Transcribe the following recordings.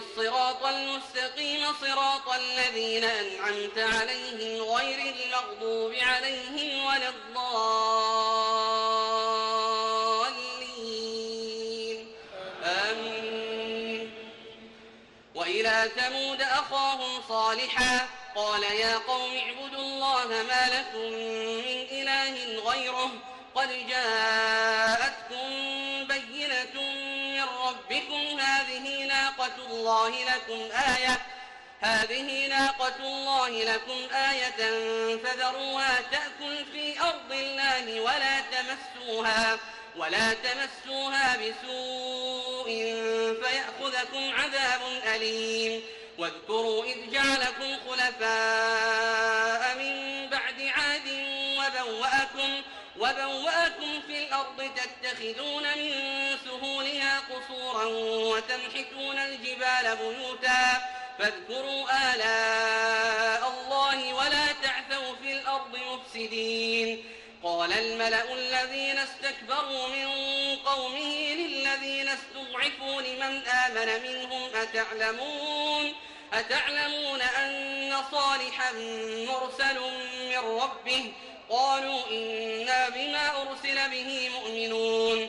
الصراط المستقيم صراط الذين أنعمت عليهم غير المغضوب عليهم ولا الضالين. آمين. وإلى ثمود أخاهم صالحا قال يا قوم اعبدوا الله ما لكم من إله غيره قد جاءتكم الله لكم آية. هذه ناقة الله لكم آية فذروها تأكل في أرض الله ولا تمسوها ولا تمسوها بسوء فيأخذكم عذاب أليم. واذكروا إذ جعلكم خلفاء من بعد عاد وبوأكم وبوأكم في الأرض تتخذون من قصورا وتنحتون الجبال بيوتا فاذكروا آلاء الله ولا تعثوا في الأرض مفسدين. قال الملأ الذين استكبروا من قومه للذين استضعفوا لمن آمن منهم أتعلمون؟ أتعلمون أن صالحا مرسل من ربه؟ قالوا إنا بما أرسل به مؤمنون.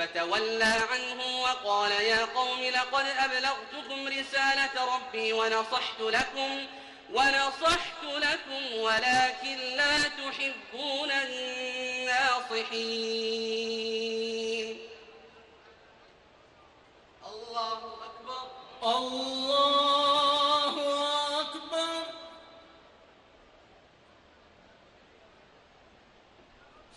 فتولى عنهم وقال يا قوم لقد أبلغتكم رسالة ربي ونصحت لكم ونصحت لكم ولكن لا تحبون الناصحين. الله أكبر. الله أكبر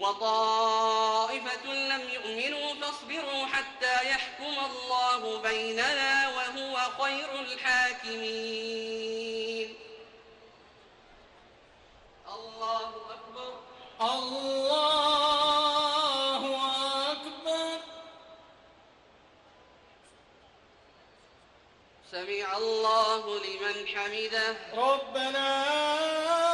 وطائفة لم يؤمنوا فاصبروا حتى يحكم الله بيننا وهو خير الحاكمين. الله أكبر. الله أكبر. سمع الله لمن حمده. ربنا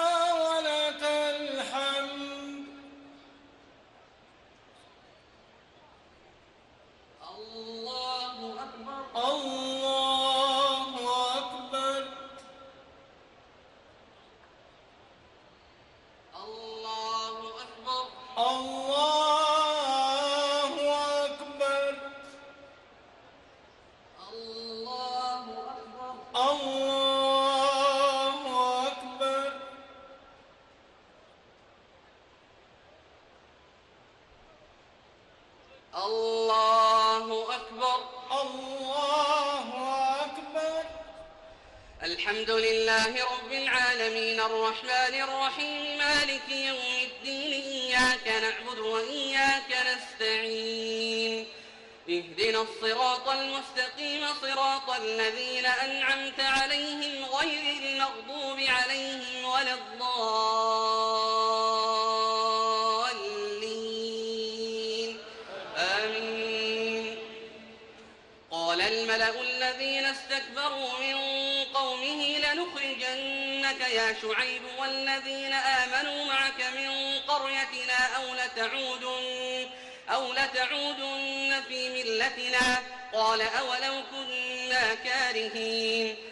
ولا الضالين. آمين. قال الملأ الذين استكبروا من قومه لنخرجنك يا شعيب والذين آمنوا معك من قريتنا أو لتعودن أو لتعودن في ملتنا. قال أولو كنا كارهين.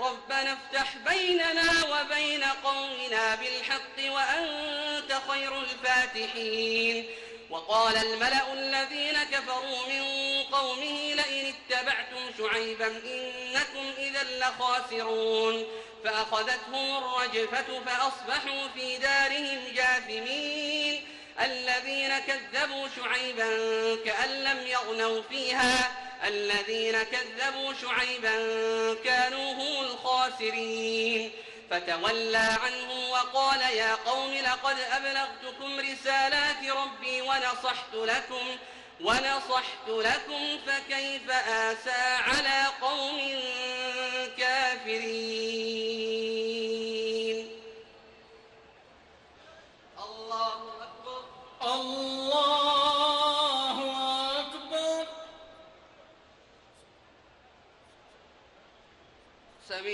ربنا افتح بيننا وبين قومنا بالحق وأنت خير الفاتحين. وقال الملأ الذين كفروا من قومه لئن اتبعتم شعيبا إنكم إذا لخاسرون. فأخذتهم الرجفة فأصبحوا في دارهم جاثمين. الذين كذبوا شعيبا كأن لم يغنوا فيها الذين كذبوا شعيبا كانوا هم الخاسرين. فتولى عنهم وقال يا قوم لقد أبلغتكم رسالات ربي ونصحت لكم ونصحت لكم فكيف آسى على قوم كافرين.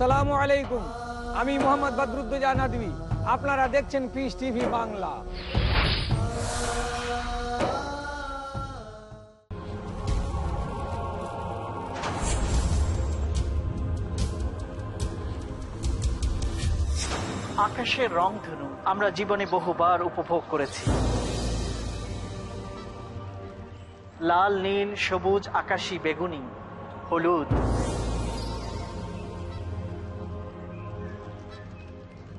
আসসালামু আলাইকুম। আমি মোহাম্মদ বদরুদ্দোজা নদী আপনারা দেখছেন পিস টিভি বাংলা। আকাশের রংধনু আমরা জীবনে বহুবার উপভোগ করেছি। লাল, নীল, সবুজ, আকাশী, বেগুনি, হলুদ।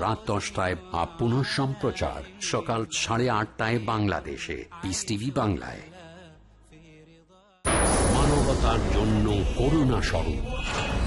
রাত দশটায় বা পুনঃ সম্প্রচার সকাল সাড়ে আটটায় বাংলাদেশে। পিস টিভি বাংলায়। মানবতার জন্য করুণা স্বরূপ।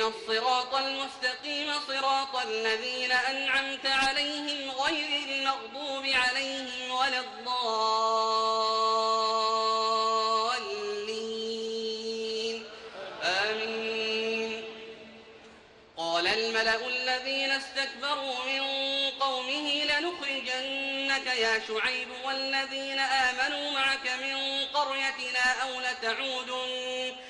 اهدنا الصراط المستقيم صراط الذين أنعمت عليهم غير المغضوب عليهم ولا الضالين. آمين. قال الملأ الذين استكبروا من قومه لنخرجنك يا شعيب والذين آمنوا معك من قريتنا أو لتعودن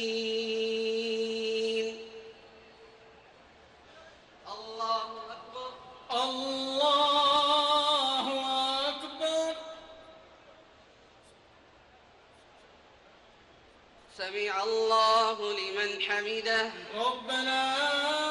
الله لمن حمده. ربنا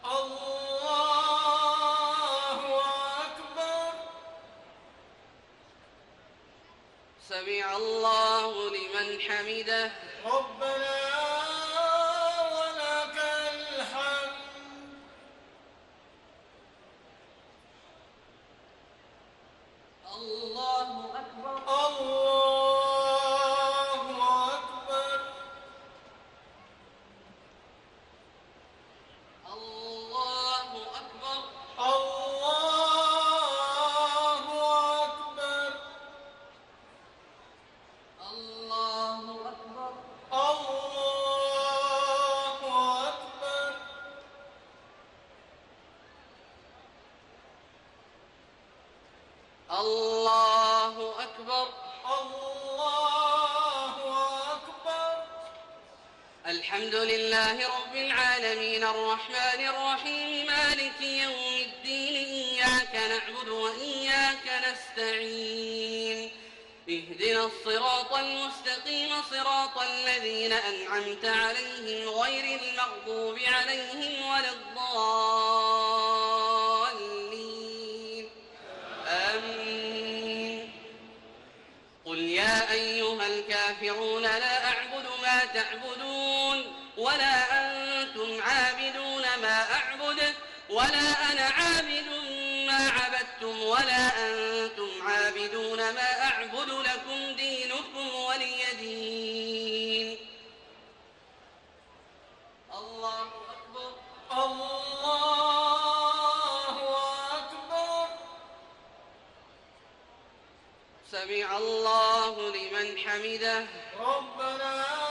الله أكبر. سمع الله لمن حمده. ربنا الحمد لله رب العالمين الرحمن الرحيم مالك يوم الدين إياك نعبد وإياك نستعين. اهدنا الصراط المستقيم صراط الذين أنعمت عليهم غير المغضوب عليهم ولا الضالين. آمين. قل يا أيها الكافرون لا أعبد ما تعبدون ولا أنتم عابدون ما أعبد ولا أنا عابد ما عبدتم ولا أنتم عابدون ما أعبد لكم دينكم ولي دين. الله أكبر الله أكبر. سمع الله لمن حمده. ربنا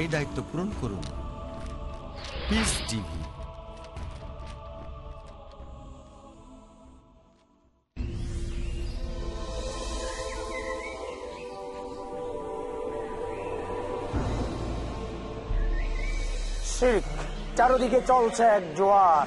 এই দায়িত্ব পূরণ করুন। পিস চারদিকে চলছে এক জোয়ার।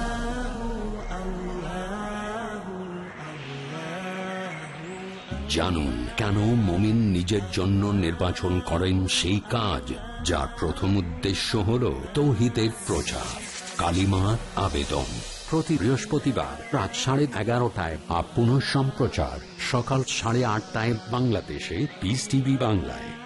জানুন কেন মমিন নিজের জন্য নির্বাচন করেন সেই কাজ, যার প্রথম উদ্দেশ্য হল তৌহিদের প্রচার। কালিমার আবেদন। প্রতি বৃহস্পতিবার রাত সাড়ে এগারোটায় আর সম্প্রচার সকাল সাড়ে আটটায় বাংলাদেশে পিস টিভি বাংলায়।